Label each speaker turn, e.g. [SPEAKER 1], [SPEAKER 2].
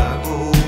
[SPEAKER 1] lagoa.